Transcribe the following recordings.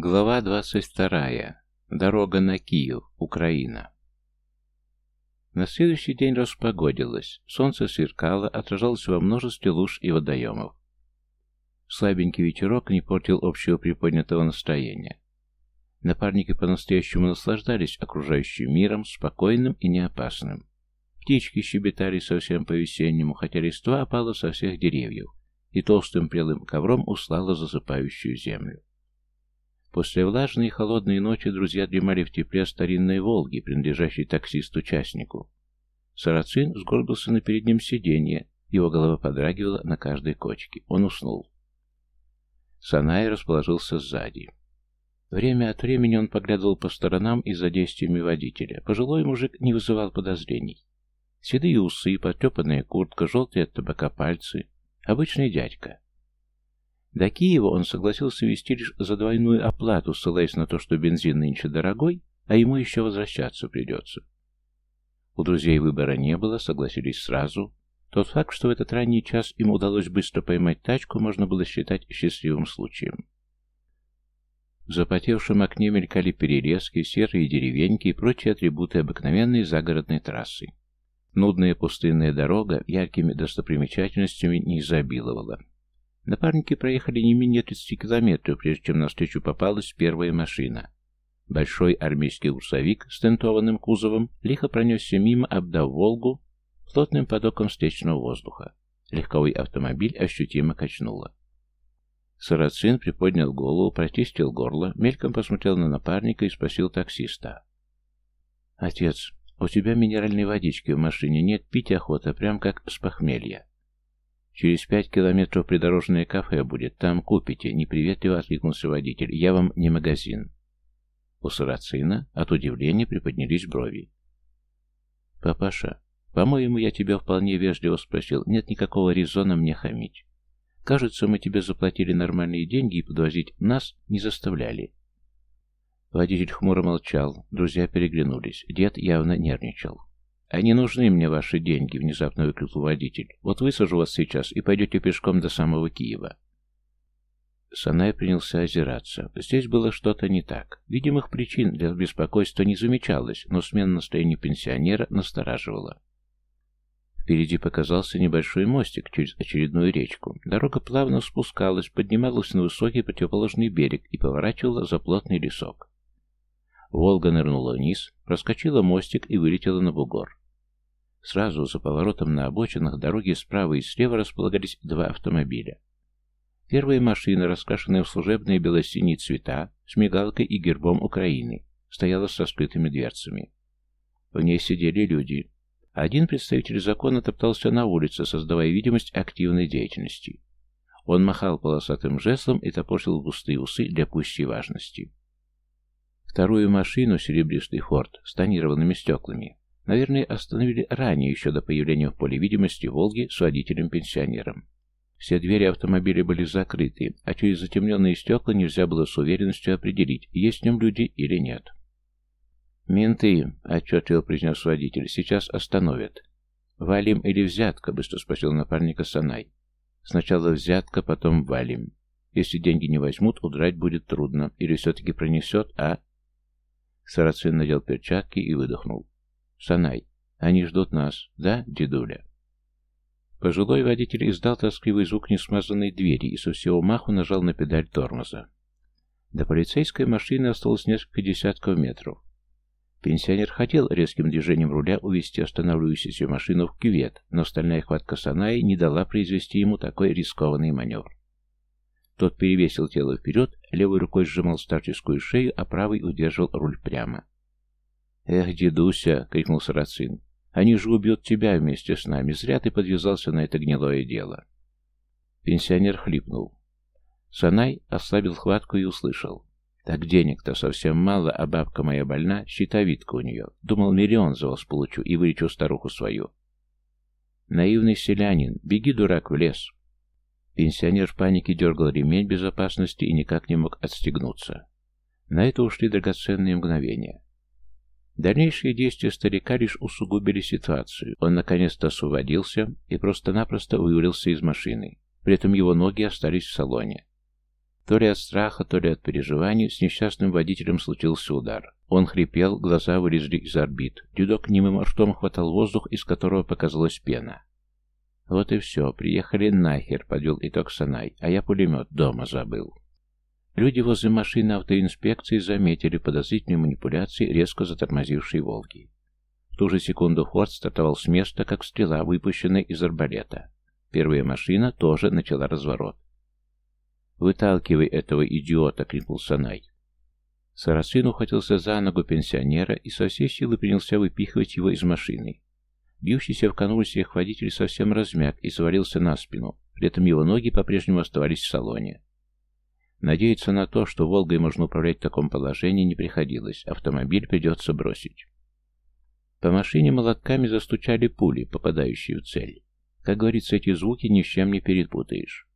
Глава 22. Дорога на Киев, Украина. На следующий день распогодилось. Солнце сверкало, отражалось во множестве луж и водоемов. Слабенький ветерок не портил общего приподнятого настроения. Напарники по-настоящему наслаждались окружающим миром, спокойным и неопасным. Птички щебетали совсем по-весеннему, хотя листва опала со всех деревьев и толстым прелым ковром услала засыпающую землю. После влажной и холодной ночи друзья дремали в тепле старинной «Волги», принадлежащей таксисту-участнику. Сарацин сгорбился на переднем сиденье, его голова подрагивала на каждой кочке. Он уснул. Санай расположился сзади. Время от времени он поглядывал по сторонам из-за действиями водителя. Пожилой мужик не вызывал подозрений. Седые усы, потрепанная куртка, желтые от табака пальцы. Обычный дядька. До Киева он согласился везти лишь за двойную оплату, ссылаясь на то, что бензин нынче дорогой, а ему еще возвращаться придется. У друзей выбора не было, согласились сразу. Тот факт, что в этот ранний час им удалось быстро поймать тачку, можно было считать счастливым случаем. В запотевшем окне мелькали перерезки, серые деревеньки и прочие атрибуты обыкновенной загородной трассы. Нудная пустынная дорога яркими достопримечательностями не изобиловала. Напарники проехали не менее 30 километров, прежде чем навстречу попалась первая машина. Большой армейский грузовик с тентованным кузовом лихо пронесся мимо, обдав «Волгу» плотным потоком встречного воздуха. Легковой автомобиль ощутимо качнуло. Сарацин приподнял голову, прочистил горло, мельком посмотрел на напарника и спросил таксиста. «Отец, у тебя минеральной водички в машине нет, пить охота, прям как с похмелья». «Через пять километров придорожное кафе будет, там купите», — неприветливо откликнулся водитель. «Я вам не магазин». У Сарацина от удивления приподнялись брови. «Папаша, по-моему, я тебя вполне вежливо спросил. Нет никакого резона мне хамить. Кажется, мы тебе заплатили нормальные деньги и подвозить нас не заставляли». Водитель хмуро молчал, друзья переглянулись. Дед явно нервничал. «А не нужны мне ваши деньги», — внезапно выкрикнул водитель. «Вот высажу вас сейчас и пойдете пешком до самого Киева». Санай принялся озираться. Здесь было что-то не так. Видимых причин для беспокойства не замечалось, но смена настроения пенсионера настораживала. Впереди показался небольшой мостик через очередную речку. Дорога плавно спускалась, поднималась на высокий противоположный берег и поворачивала за плотный лесок. Волга нырнула вниз, проскочила мостик и вылетела на бугор. Сразу за поворотом на обочинах дороги справа и слева располагались два автомобиля. Первая машина, раскрашенная в служебные бело-синие цвета, с мигалкой и гербом Украины, стояла с раскрытыми дверцами. В ней сидели люди. Один представитель закона топтался на улице, создавая видимость активной деятельности. Он махал полосатым жезлом и топорщил густые усы для пущей важности. Вторую машину, серебристый форт, с тонированными стеклами, Наверное, остановили ранее, еще до появления в поле видимости «Волги» с водителем-пенсионером. Все двери автомобиля были закрыты, а через затемненные стекла нельзя было с уверенностью определить, есть в нем люди или нет. «Менты», — отчетливо произнес водитель, — «сейчас остановят». «Валим или взятка?» — быстро спросил напарника Санай. «Сначала взятка, потом валим. Если деньги не возьмут, удрать будет трудно. Или все-таки пронесет, а...» Сарацин надел перчатки и выдохнул. «Санай, они ждут нас, да, дедуля?» Пожилой водитель издал тоскливый звук несмазанной двери и со всего маху нажал на педаль тормоза. До полицейской машины осталось несколько десятков метров. Пенсионер хотел резким движением руля увести останавливающуюся машину в кювет, но стальная хватка Санаи не дала произвести ему такой рискованный маневр. Тот перевесил тело вперед, левой рукой сжимал старческую шею, а правой удерживал руль прямо. «Эх, дедуся!» — крикнул Сарацин. «Они же убьют тебя вместе с нами. Зря ты подвязался на это гнилое дело». Пенсионер хлипнул. Санай ослабил хватку и услышал. «Так денег-то совсем мало, а бабка моя больна, щитовидка у нее. Думал, миллион за вас получу и вылечу старуху свою». «Наивный селянин, беги, дурак, в лес». Пенсионер в панике дергал ремень безопасности и никак не мог отстегнуться. На это ушли драгоценные мгновения. Дальнейшие действия старика лишь усугубили ситуацию. Он наконец-то освободился и просто-напросто вывалился из машины. При этом его ноги остались в салоне. То ли от страха, то ли от переживаний с несчастным водителем случился удар. Он хрипел, глаза вылезли из орбит. Дюдок немым ртом хватал воздух, из которого показалась пена. «Вот и все, приехали нахер», — подвел итог Санай, а я пулемет дома забыл. Люди возле машины автоинспекции заметили подозрительные манипуляции резко затормозившей «Волги». В ту же секунду Форд стартовал с места, как стрела, выпущенная из арбалета. Первая машина тоже начала разворот. «Выталкивай этого идиота!» — крикнул Санай. Сарацин ухватился за ногу пенсионера и со всей силы принялся выпихивать его из машины. Бьющийся в конвульсиях водитель совсем размяк и свалился на спину, при этом его ноги по-прежнему оставались в салоне. Надеяться на то, что «Волгой» можно управлять в таком положении, не приходилось, автомобиль придется бросить. По машине молотками застучали пули, попадающие в цель. Как говорится, эти звуки ни с чем не перепутаешь.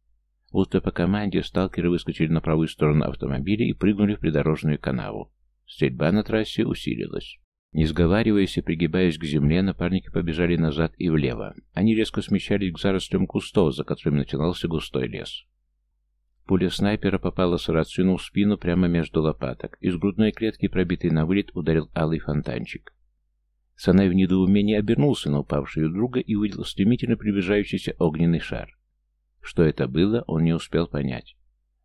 Будто по команде сталкеры выскочили на правую сторону автомобиля и прыгнули в придорожную канаву. Стрельба на трассе усилилась. Не сговариваясь и пригибаясь к земле, напарники побежали назад и влево. Они резко смещались к зарослям кустов, за которыми начинался густой лес. Пуля снайпера попала Сарацину в спину прямо между лопаток. Из грудной клетки, пробитой на вылет, ударил алый фонтанчик. Санай в недоумении обернулся на упавшую друга и увидел стремительно приближающийся огненный шар. Что это было, он не успел понять.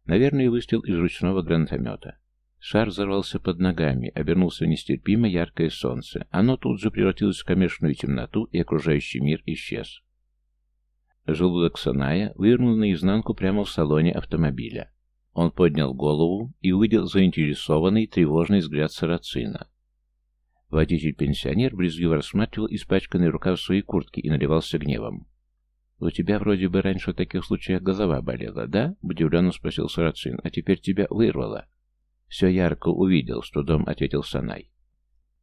Наверное, выстрел из ручного гранатомета. Шар взорвался под ногами, обернулся в нестерпимо яркое солнце. Оно тут же превратилось в комешную темноту, и окружающий мир исчез. Желудок Саная вывернул наизнанку прямо в салоне автомобиля. Он поднял голову и увидел заинтересованный, тревожный взгляд Сарацина. Водитель-пенсионер брезгливо рассматривал испачканный рукав своей куртки и наливался гневом. «У тебя вроде бы раньше в таких случаях голова болела, да?» — удивленно спросил Сарацин. «А теперь тебя вырвало». «Все ярко увидел», — с трудом ответил Санай.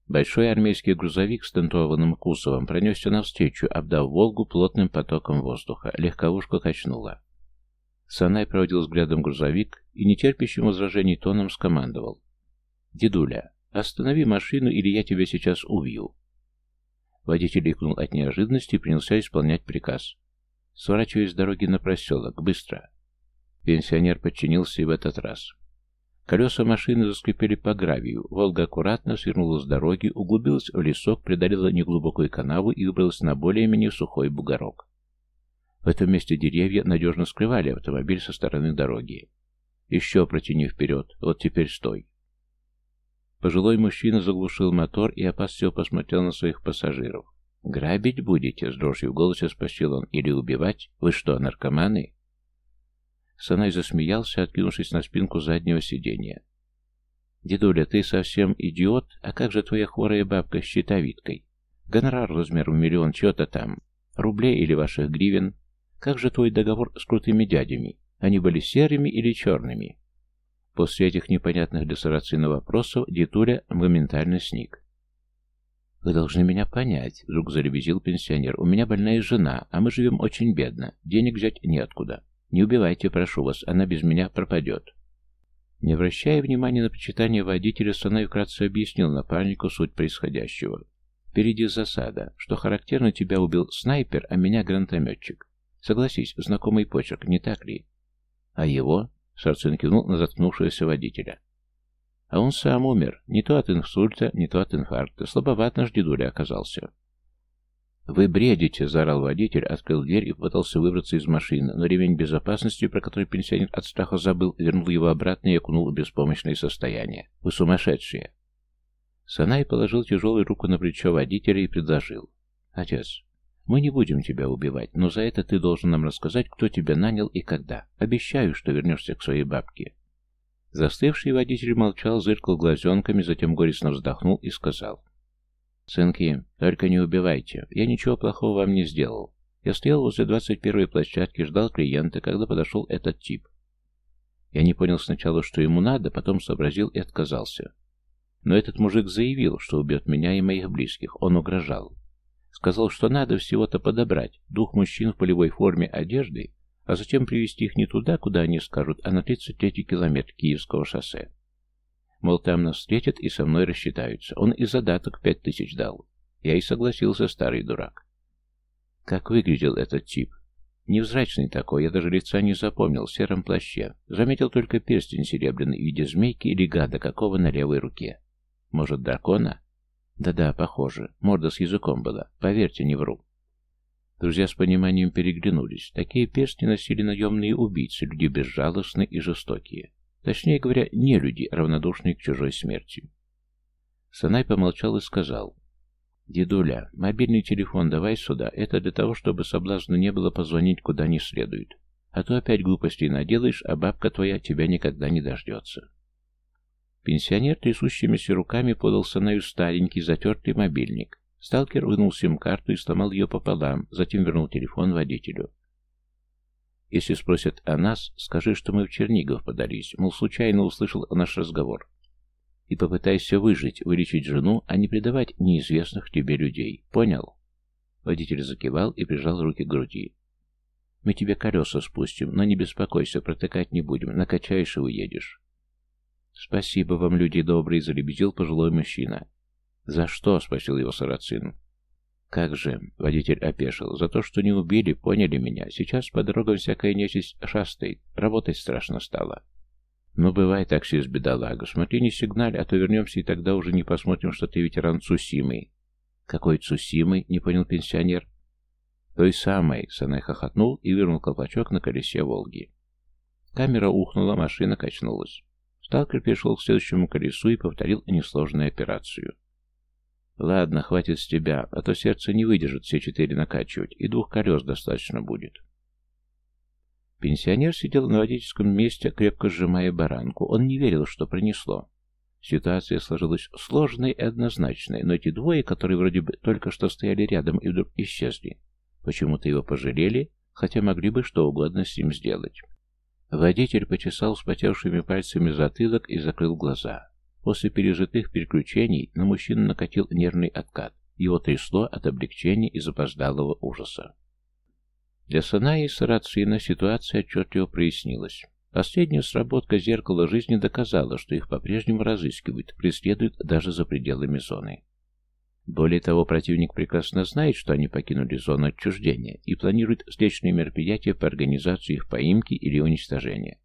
Большой армейский грузовик с тентованным кузовом пронесся навстречу, обдав «Волгу» плотным потоком воздуха. Легковушку качнула. Санай проводил взглядом грузовик и нетерпящим возражений тоном скомандовал. «Дедуля, останови машину, или я тебя сейчас убью». Водитель икнул от неожиданности и принялся исполнять приказ. Сворачивая с дороги на проселок. Быстро. Пенсионер подчинился и в этот раз. Колеса машины заскрипели по гравию. Волга аккуратно свернула с дороги, углубилась в лесок, преодолела неглубокую канаву и выбралась на более-менее сухой бугорок. В этом месте деревья надежно скрывали автомобиль со стороны дороги. Еще протяни вперед. Вот теперь стой. Пожилой мужчина заглушил мотор и опасливо посмотрел на своих пассажиров. «Грабить будете?» — с дрожью в голосе спросил он. «Или убивать? Вы что, наркоманы?» Санай засмеялся, откинувшись на спинку заднего сиденья. «Дедуля, ты совсем идиот? А как же твоя хворая бабка с щитовидкой? Гонорар размером миллион, чего-то там. Рублей или ваших гривен? Как же твой договор с крутыми дядями? Они были серыми или черными?» После этих непонятных для Сарацина вопросов дедуля моментально сник. «Вы должны меня понять», — вдруг заребезил пенсионер. «У меня больная жена, а мы живем очень бедно. Денег взять неоткуда. Не убивайте, прошу вас, она без меня пропадет». Не обращая внимания на почитание водителя, Санай вкратце объяснил напарнику суть происходящего. «Впереди засада. Что характерно, тебя убил снайпер, а меня гранатометчик. Согласись, знакомый почерк, не так ли?» «А его?» — Сарцин кивнул на заткнувшегося водителя. А он сам умер. Не то от инсульта, не то от инфаркта. Слабоват наш дедуля оказался. «Вы бредите!» — заорал водитель, открыл дверь и попытался выбраться из машины, но ремень безопасности, про который пенсионер от страха забыл, вернул его обратно и окунул в беспомощное состояние. «Вы сумасшедшие!» Санай положил тяжелую руку на плечо водителя и предложил. «Отец, мы не будем тебя убивать, но за это ты должен нам рассказать, кто тебя нанял и когда. Обещаю, что вернешься к своей бабке. Застывший водитель молчал, зыркал глазенками, затем горестно вздохнул и сказал. «Сынки, только не убивайте. Я ничего плохого вам не сделал. Я стоял возле двадцать первой площадки, ждал клиента, когда подошел этот тип. Я не понял сначала, что ему надо, потом сообразил и отказался. Но этот мужик заявил, что убьет меня и моих близких. Он угрожал. Сказал, что надо всего-то подобрать двух мужчин в полевой форме одежды а затем привезти их не туда, куда они скажут, а на 33-й километр Киевского шоссе. Мол, там нас встретят и со мной рассчитаются. Он и задаток пять тысяч дал. Я и согласился, старый дурак. Как выглядел этот тип? Невзрачный такой, я даже лица не запомнил, в сером плаще. Заметил только перстень серебряный в виде змейки или гада какого на левой руке. Может, дракона? Да-да, похоже. Морда с языком была. Поверьте, не вру. Друзья с пониманием переглянулись. Такие перстни носили наемные убийцы, люди безжалостные и жестокие. Точнее говоря, не люди, равнодушные к чужой смерти. Санай помолчал и сказал. «Дедуля, мобильный телефон давай сюда. Это для того, чтобы соблазна не было позвонить куда не следует. А то опять глупостей наделаешь, а бабка твоя тебя никогда не дождется». Пенсионер трясущимися руками подал Санаю старенький затертый мобильник. Сталкер вынул сим-карту и сломал ее пополам, затем вернул телефон водителю. «Если спросят о нас, скажи, что мы в Чернигов подались, мол, случайно услышал наш разговор. И попытайся выжить, вылечить жену, а не предавать неизвестных тебе людей. Понял?» Водитель закивал и прижал руки к груди. «Мы тебе колеса спустим, но не беспокойся, протыкать не будем, накачаешь и уедешь». «Спасибо вам, люди добрые», — залебезил пожилой мужчина. «За что?» — спросил его сарацин. «Как же?» — водитель опешил. «За то, что не убили, поняли меня. Сейчас по дорогам всякая нечисть шастает. Работать страшно стало». «Ну, бывай, таксист, бедолага. Смотри, не сигналь, а то вернемся, и тогда уже не посмотрим, что ты ветеран Цусимы». «Какой Цусимы?» — не понял пенсионер. «Той самой», — Санай хохотнул и вернул колпачок на колесе «Волги». Камера ухнула, машина качнулась. Сталкер перешел к следующему колесу и повторил несложную операцию. Ладно, хватит с тебя, а то сердце не выдержит все четыре накачивать, и двух колес достаточно будет. Пенсионер сидел на водительском месте, крепко сжимая баранку. Он не верил, что принесло. Ситуация сложилась сложной и однозначной, но эти двое, которые вроде бы только что стояли рядом и вдруг исчезли, почему-то его пожалели, хотя могли бы что угодно с ним сделать. Водитель почесал вспотевшими пальцами затылок и закрыл глаза. После пережитых переключений на мужчину накатил нервный откат. Его трясло от облегчения и запоздалого ужаса. Для Санаи и Сарацина ситуация отчетливо прояснилась. Последняя сработка зеркала жизни доказала, что их по-прежнему разыскивают, преследуют даже за пределами зоны. Более того, противник прекрасно знает, что они покинули зону отчуждения и планирует встречные мероприятия по организации их поимки или уничтожения.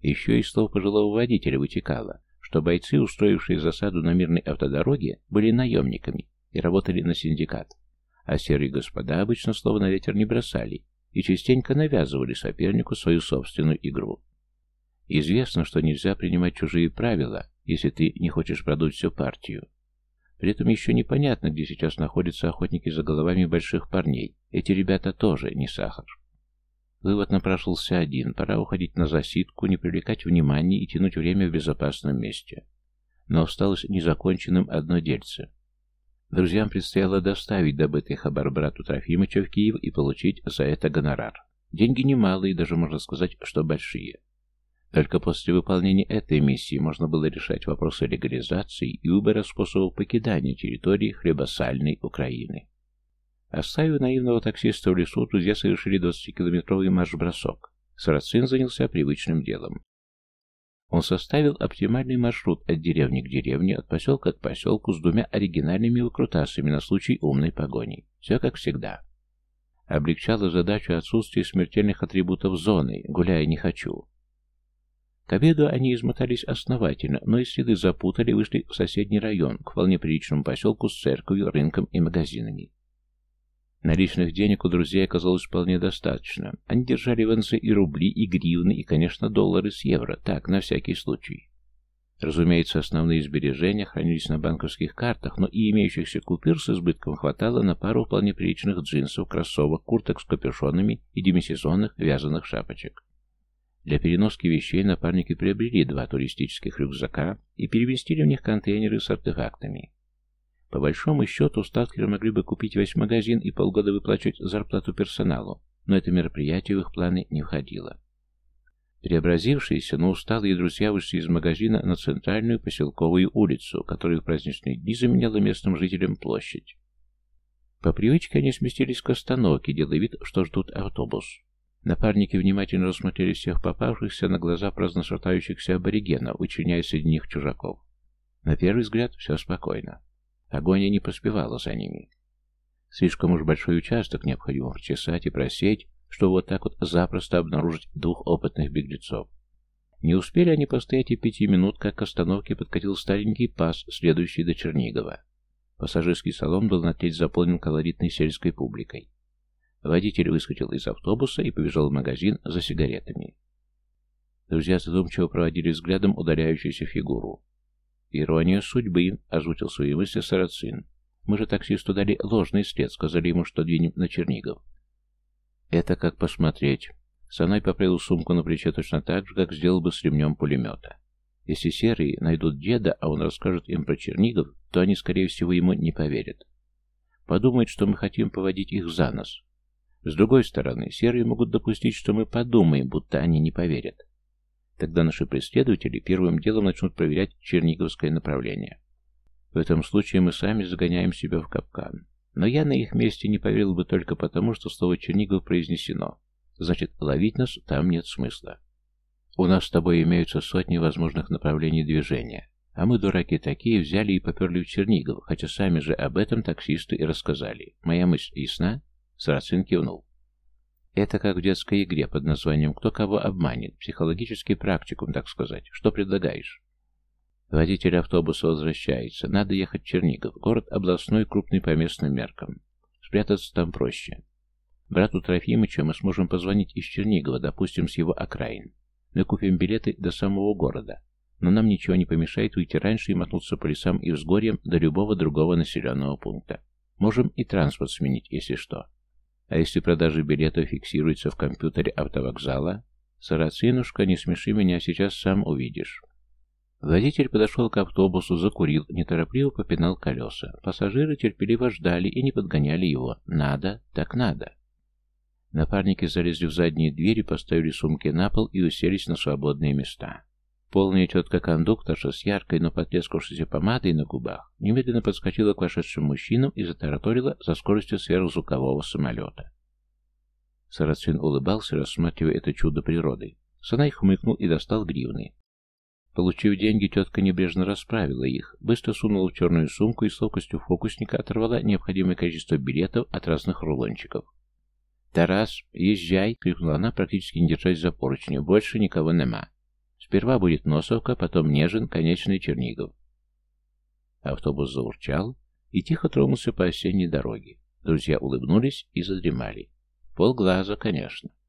Еще из слов пожилого водителя вытекало, что бойцы, устроившие засаду на мирной автодороге, были наемниками и работали на синдикат, а серые господа обычно слова на ветер не бросали и частенько навязывали сопернику свою собственную игру. Известно, что нельзя принимать чужие правила, если ты не хочешь продуть всю партию. При этом еще непонятно, где сейчас находятся охотники за головами больших парней. Эти ребята тоже не сахар. Вывод напрашивался один. Пора уходить на засидку, не привлекать внимания и тянуть время в безопасном месте. Но осталось незаконченным одно дельце. Друзьям предстояло доставить добытый хабар брату Трофимыча в Киев и получить за это гонорар. Деньги немалые, даже можно сказать, что большие. Только после выполнения этой миссии можно было решать вопросы легализации и выбора способов покидания территории хлебосальной Украины. Оставив наивного таксиста в лесу, друзья совершили 20-километровый марш-бросок. Сарацин занялся привычным делом. Он составил оптимальный маршрут от деревни к деревне, от поселка к поселку с двумя оригинальными выкрутасами на случай умной погони. Все как всегда. Облегчало задачу отсутствие смертельных атрибутов зоны, гуляя не хочу. К обеду они измотались основательно, но и следы запутали вышли в соседний район, к вполне приличному поселку с церковью, рынком и магазинами. Наличных денег у друзей оказалось вполне достаточно. Они держали в НЗ и рубли, и гривны, и, конечно, доллары с евро. Так, на всякий случай. Разумеется, основные сбережения хранились на банковских картах, но и имеющихся купюр с избытком хватало на пару вполне приличных джинсов, кроссовок, курток с капюшонами и демисезонных вязаных шапочек. Для переноски вещей напарники приобрели два туристических рюкзака и переместили в них контейнеры с артефактами. По большому счету, сталкеры могли бы купить весь магазин и полгода выплачивать зарплату персоналу, но это мероприятие в их планы не входило. Преобразившиеся, но усталые друзья вышли из магазина на центральную поселковую улицу, которая в праздничные дни заменяла местным жителям площадь. По привычке они сместились к остановке, делая вид, что ждут автобус. Напарники внимательно рассмотрели всех попавшихся на глаза праздно аборигенов, вычленяя среди них чужаков. На первый взгляд все спокойно. Огонь не поспевала за ними. Слишком уж большой участок необходимо прочесать и просеять, чтобы вот так вот запросто обнаружить двух опытных беглецов. Не успели они постоять и пяти минут, как к остановке подкатил старенький пас, следующий до Чернигова. Пассажирский салон был на треть заполнен колоритной сельской публикой. Водитель выскочил из автобуса и побежал в магазин за сигаретами. Друзья задумчиво проводили взглядом удаляющуюся фигуру. «Ирония судьбы», — озвучил свои мысли Сарацин. «Мы же таксисту дали ложный след, сказали ему, что двинем на Чернигов». «Это как посмотреть». Санай поправил сумку на плече точно так же, как сделал бы с ремнем пулемета. Если серые найдут деда, а он расскажет им про Чернигов, то они, скорее всего, ему не поверят. Подумают, что мы хотим поводить их за нос. С другой стороны, серые могут допустить, что мы подумаем, будто они не поверят. Тогда наши преследователи первым делом начнут проверять черниговское направление. В этом случае мы сами загоняем себя в капкан. Но я на их месте не поверил бы только потому, что слово «Чернигов» произнесено. Значит, ловить нас там нет смысла. У нас с тобой имеются сотни возможных направлений движения. А мы, дураки такие, взяли и поперли в Чернигов, хотя сами же об этом таксисты и рассказали. Моя мысль ясна? Сарацин кивнул. Это как в детской игре под названием «Кто кого обманет?» Психологический практикум, так сказать. Что предлагаешь? Водитель автобуса возвращается. Надо ехать в Чернигов. Город областной, крупный по местным меркам. Спрятаться там проще. Брату Трофимыча мы сможем позвонить из Чернигова, допустим, с его окраин. Мы купим билеты до самого города. Но нам ничего не помешает уйти раньше и мотнуться по лесам и взгорьям до любого другого населенного пункта. Можем и транспорт сменить, если что. А если продажи билетов фиксируются в компьютере автовокзала? Сарацинушка, не смеши меня, сейчас сам увидишь. Водитель подошел к автобусу, закурил, неторопливо попинал колеса. Пассажиры терпеливо ждали и не подгоняли его. Надо, так надо. Напарники залезли в задние двери, поставили сумки на пол и уселись на свободные места. Полная тетка-кондукторша с яркой, но потрескавшейся помадой на губах немедленно подскочила к вошедшим мужчинам и затараторила за скоростью сверхзвукового самолета. Сарацин улыбался, рассматривая это чудо природы. Санай хмыкнул и достал гривны. Получив деньги, тетка небрежно расправила их, быстро сунула в черную сумку и с ловкостью фокусника оторвала необходимое количество билетов от разных рулончиков. «Тарас, езжай!» — крикнула она, практически не держась за поручни. «Больше никого нема. Сперва будет Носовка, потом Нежин, конечный Чернигов. Автобус заурчал и тихо тронулся по осенней дороге. Друзья улыбнулись и задремали. Полглаза, конечно.